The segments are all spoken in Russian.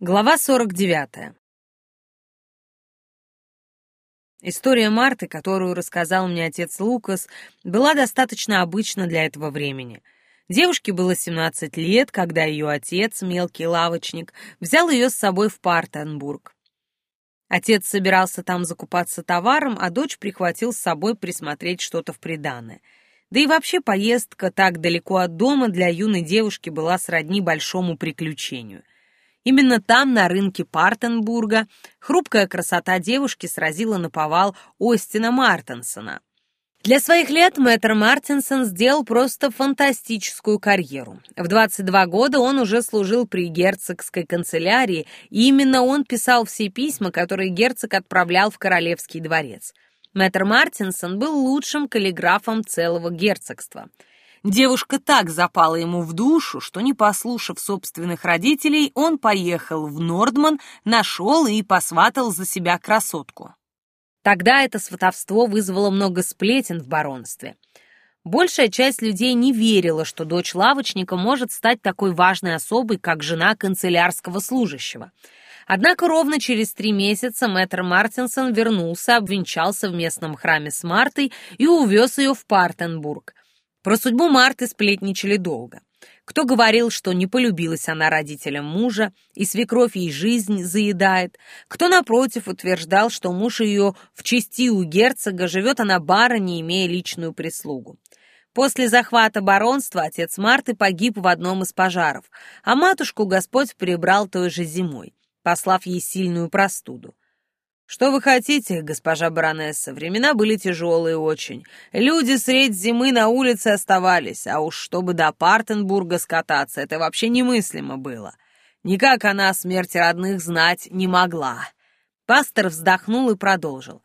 Глава 49. История Марты, которую рассказал мне отец Лукас, была достаточно обычна для этого времени. Девушке было 17 лет, когда ее отец, мелкий лавочник, взял ее с собой в Партенбург. Отец собирался там закупаться товаром, а дочь прихватил с собой присмотреть что-то в приданое. Да и вообще поездка так далеко от дома для юной девушки была сродни большому приключению — Именно там, на рынке Партенбурга, хрупкая красота девушки сразила на повал Остина Мартенсона. Для своих лет мэтр Мартинсон сделал просто фантастическую карьеру. В 22 года он уже служил при герцогской канцелярии, и именно он писал все письма, которые герцог отправлял в королевский дворец. Мэтр Мартинсон был лучшим каллиграфом целого герцогства — Девушка так запала ему в душу, что, не послушав собственных родителей, он поехал в Нордман, нашел и посватал за себя красотку. Тогда это сватовство вызвало много сплетен в баронстве. Большая часть людей не верила, что дочь лавочника может стать такой важной особой, как жена канцелярского служащего. Однако ровно через три месяца мэтр Мартинсон вернулся, обвенчался в местном храме с Мартой и увез ее в Партенбург. Про судьбу Марты сплетничали долго. Кто говорил, что не полюбилась она родителям мужа, и свекровь ей жизнь заедает, кто, напротив, утверждал, что муж ее в чести у герцога живет она бара, не имея личную прислугу. После захвата баронства отец Марты погиб в одном из пожаров, а матушку Господь прибрал той же зимой, послав ей сильную простуду. «Что вы хотите, госпожа баронесса? Времена были тяжелые очень. Люди средь зимы на улице оставались, а уж чтобы до Партенбурга скататься, это вообще немыслимо было. Никак она о смерти родных знать не могла». Пастор вздохнул и продолжил.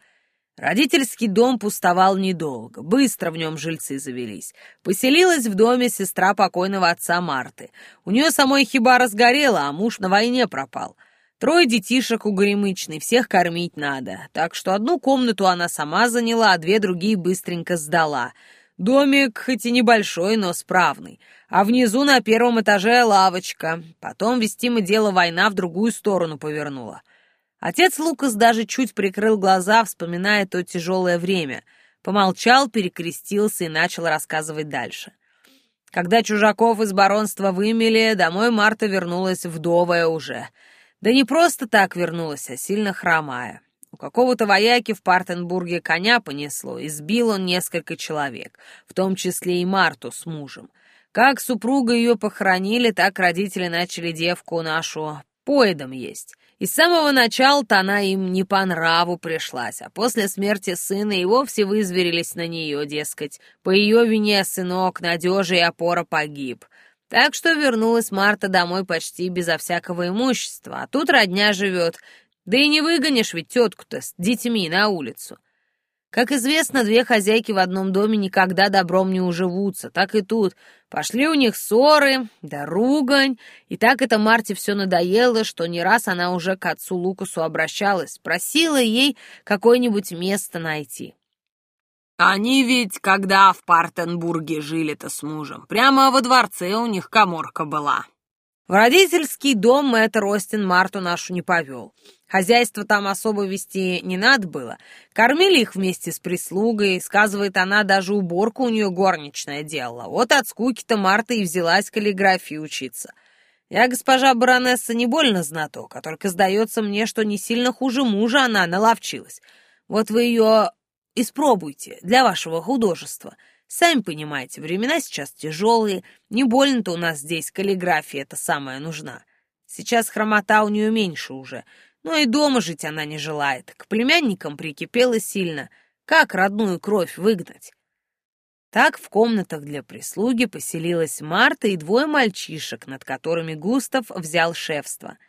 Родительский дом пустовал недолго, быстро в нем жильцы завелись. Поселилась в доме сестра покойного отца Марты. У нее самой хиба сгорела, а муж на войне пропал. Трое детишек у Горемычной, всех кормить надо. Так что одну комнату она сама заняла, а две другие быстренько сдала. Домик хоть и небольшой, но справный. А внизу на первом этаже лавочка. Потом вестимо дело война в другую сторону повернула. Отец Лукас даже чуть прикрыл глаза, вспоминая то тяжелое время. Помолчал, перекрестился и начал рассказывать дальше. Когда чужаков из баронства вымели, домой Марта вернулась вдовая уже — да не просто так вернулась, а сильно хромая. У какого-то вояки в Партенбурге коня понесло, и сбил он несколько человек, в том числе и Марту с мужем. Как супруга ее похоронили, так родители начали девку нашу поедом есть. И с самого начала-то она им не по нраву пришлась, а после смерти сына и вовсе вызверились на нее, дескать, по ее вине сынок надежа и опора погиб. Так что вернулась Марта домой почти безо всякого имущества, а тут родня живет. Да и не выгонишь ведь тетку-то с детьми на улицу. Как известно, две хозяйки в одном доме никогда добром не уживутся, так и тут. Пошли у них ссоры, да ругань, и так это Марте все надоело, что не раз она уже к отцу Лукасу обращалась, просила ей какое-нибудь место найти. Они ведь, когда в Партенбурге жили-то с мужем, прямо во дворце у них коморка была. В родительский дом мэтр Остин Марту нашу не повел. Хозяйство там особо вести не надо было. Кормили их вместе с прислугой. Сказывает, она даже уборку у нее горничная делала. Вот от скуки-то Марта и взялась каллиграфии учиться. Я, госпожа баронесса, не больно знаток, а только сдается мне, что не сильно хуже мужа она наловчилась. Вот вы ее Испробуйте для вашего художества. Сами понимаете, времена сейчас тяжелые, не больно-то у нас здесь каллиграфия эта самая нужна. Сейчас хромота у нее меньше уже, но и дома жить она не желает. К племянникам прикипела сильно. Как родную кровь выгнать? Так в комнатах для прислуги поселилась Марта и двое мальчишек, над которыми Густав взял шефство.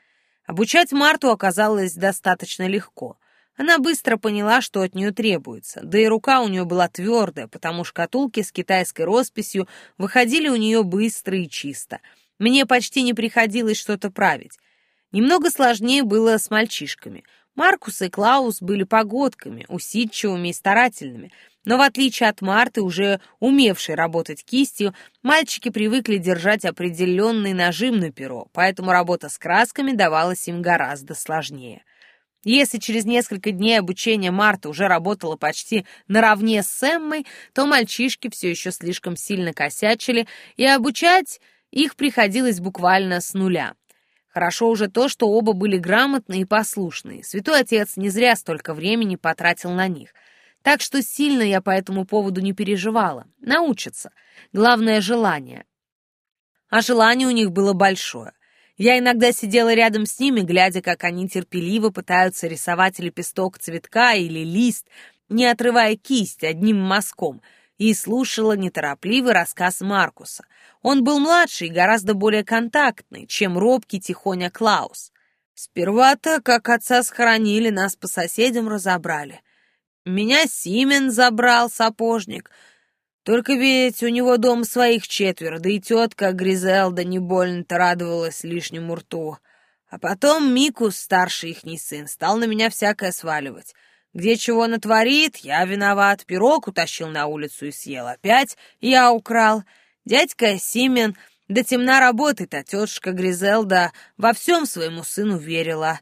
Обучать Марту оказалось достаточно легко. Она быстро поняла, что от нее требуется, да и рука у нее была твердая, потому шкатулки с китайской росписью выходили у нее быстро и чисто. Мне почти не приходилось что-то править. Немного сложнее было с мальчишками. Маркус и Клаус были погодками, усидчивыми и старательными. Но в отличие от Марты, уже умевшей работать кистью, мальчики привыкли держать определенный нажим на перо, поэтому работа с красками давалась им гораздо сложнее. Если через несколько дней обучения Марта уже работала почти наравне с Эммой, то мальчишки все еще слишком сильно косячили, и обучать их приходилось буквально с нуля. Хорошо уже то, что оба были грамотные и послушные. Святой Отец не зря столько времени потратил на них. Так что сильно я по этому поводу не переживала. Научатся. Главное — желание. А желание у них было большое. Я иногда сидела рядом с ними, глядя, как они терпеливо пытаются рисовать лепесток цветка или лист, не отрывая кисть одним мазком, и слушала неторопливый рассказ Маркуса. Он был младший и гораздо более контактный, чем робкий тихоня Клаус. Сперва-то, как отца схоронили, нас по соседям разобрали. Меня Симен забрал, сапожник — только ведь у него дом своих четверо, да и тетка Гризелда не больно-то радовалась лишнему рту. А потом Микус, старший ихний сын, стал на меня всякое сваливать. Где чего натворит, я виноват. Пирог утащил на улицу и съел. Опять я украл. Дядька Симен до темна работает, а тетушка Гризелда во всем своему сыну верила.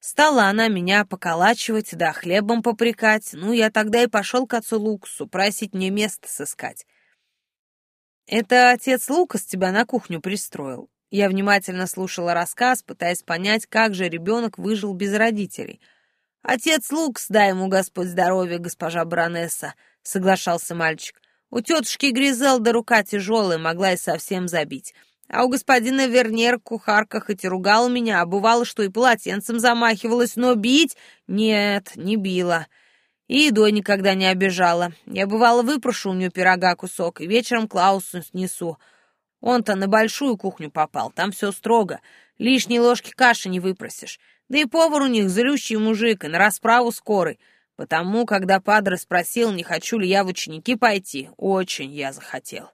Стала она меня поколачивать, да хлебом попрекать. Ну, я тогда и пошел к отцу Луксу просить мне место сыскать. Это отец Лукас тебя на кухню пристроил. Я внимательно слушала рассказ, пытаясь понять, как же ребенок выжил без родителей. «Отец Лукс, дай ему Господь здоровья, госпожа баронесса», — соглашался мальчик. «У тетушки Гризелда рука тяжелая, могла и совсем забить. А у господина Вернер кухарка хоть и ругала меня, а бывало, что и полотенцем замахивалась, но бить нет, не била. И едой никогда не обижала. Я, бывало, выпрошу у нее пирога кусок, и вечером Клаусу снесу. Он-то на большую кухню попал, там все строго. Лишней ложки каши не выпросишь. Да и повар у них злющий мужик, и на расправу скорый. Потому, когда падре спросил, не хочу ли я в ученики пойти, очень я захотел.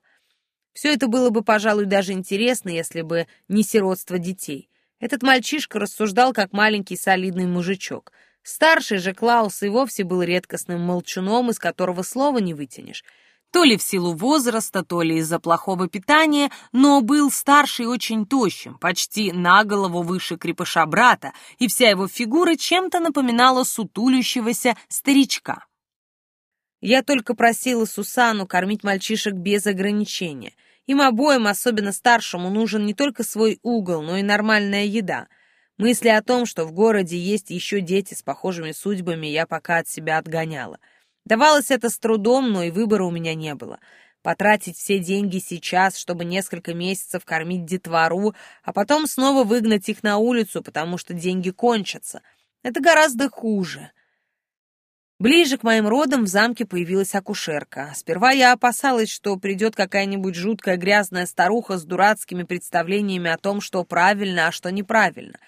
Все это было бы, пожалуй, даже интересно, если бы не сиротство детей. Этот мальчишка рассуждал, как маленький солидный мужичок. Старший же Клаус и вовсе был редкостным молчуном, из которого слова не вытянешь. То ли в силу возраста, то ли из-за плохого питания, но был старший очень тощим, почти на голову выше крепыша брата, и вся его фигура чем-то напоминала сутулющегося старичка. Я только просила Сусану кормить мальчишек без ограничения — им обоим, особенно старшему, нужен не только свой угол, но и нормальная еда. Мысли о том, что в городе есть еще дети с похожими судьбами, я пока от себя отгоняла. Давалось это с трудом, но и выбора у меня не было. Потратить все деньги сейчас, чтобы несколько месяцев кормить детвору, а потом снова выгнать их на улицу, потому что деньги кончатся. Это гораздо хуже. Ближе к моим родам в замке появилась акушерка. Сперва я опасалась, что придет какая-нибудь жуткая грязная старуха с дурацкими представлениями о том, что правильно, а что неправильно.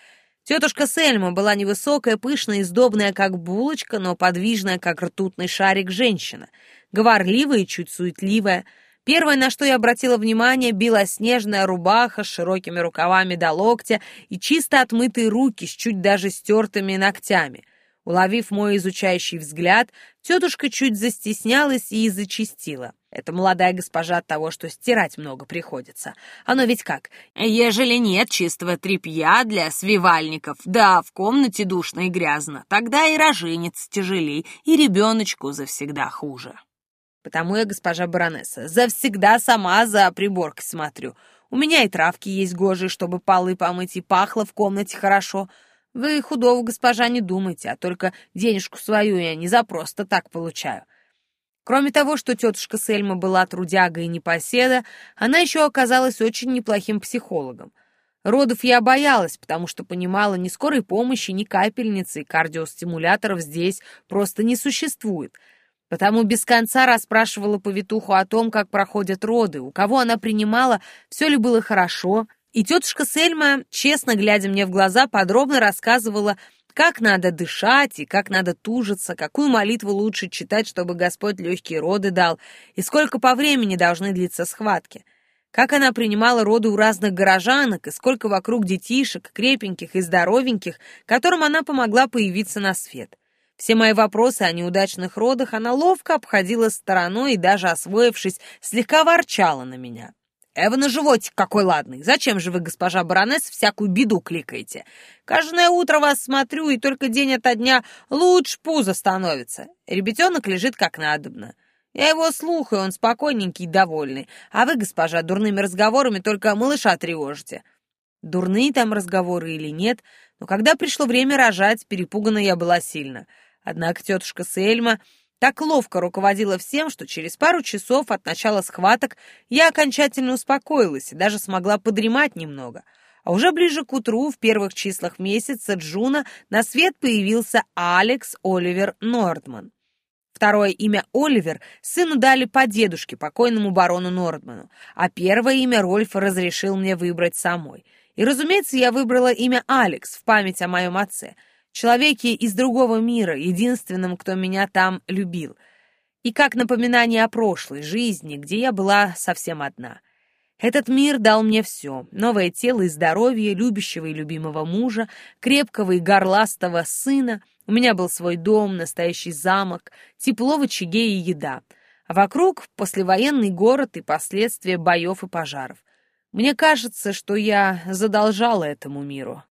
Тетушка Сельма была невысокая, пышная и сдобная, как булочка, но подвижная, как ртутный шарик женщина. Говорливая и чуть суетливая. Первое, на что я обратила внимание, белоснежная рубаха с широкими рукавами до локтя и чисто отмытые руки с чуть даже стертыми ногтями — Уловив мой изучающий взгляд, тетушка чуть застеснялась и зачистила. Это молодая госпожа от того, что стирать много приходится. Оно ведь как? Ежели нет чистого тряпья для свивальников, да в комнате душно и грязно, тогда и роженец тяжелей, и ребеночку завсегда хуже. Потому я, госпожа баронесса, завсегда сама за приборкой смотрю. У меня и травки есть гожие, чтобы полы помыть, и пахло в комнате хорошо — вы худого госпожа не думайте, а только денежку свою я не за просто так получаю. Кроме того, что тетушка Сельма была трудяга и непоседа, она еще оказалась очень неплохим психологом. Родов я боялась, потому что понимала, ни скорой помощи, ни капельницы и кардиостимуляторов здесь просто не существует. Потому без конца расспрашивала повитуху о том, как проходят роды, у кого она принимала, все ли было хорошо, и тетушка Сельма, честно глядя мне в глаза, подробно рассказывала, как надо дышать и как надо тужиться, какую молитву лучше читать, чтобы Господь легкие роды дал, и сколько по времени должны длиться схватки. Как она принимала роды у разных горожанок, и сколько вокруг детишек, крепеньких и здоровеньких, которым она помогла появиться на свет. Все мои вопросы о неудачных родах она ловко обходила стороной и даже освоившись, слегка ворчала на меня. «Эва животик какой ладный! Зачем же вы, госпожа баронесс, всякую беду кликаете? Каждое утро вас смотрю, и только день ото дня лучше пузо становится. Ребятенок лежит как надобно. Я его слухаю, он спокойненький и довольный. А вы, госпожа, дурными разговорами только малыша тревожите. Дурные там разговоры или нет, но когда пришло время рожать, перепугана я была сильно. Однако тетушка Сельма так ловко руководила всем, что через пару часов от начала схваток я окончательно успокоилась и даже смогла подремать немного. А уже ближе к утру, в первых числах месяца Джуна, на свет появился Алекс Оливер Нордман. Второе имя Оливер сыну дали по дедушке, покойному барону Нордману, а первое имя Рольф разрешил мне выбрать самой. И, разумеется, я выбрала имя Алекс в память о моем отце — человеке из другого мира, единственным, кто меня там любил, и как напоминание о прошлой жизни, где я была совсем одна. Этот мир дал мне все — новое тело и здоровье, любящего и любимого мужа, крепкого и горластого сына. У меня был свой дом, настоящий замок, тепло в очаге и еда. А вокруг послевоенный город и последствия боев и пожаров. Мне кажется, что я задолжала этому миру.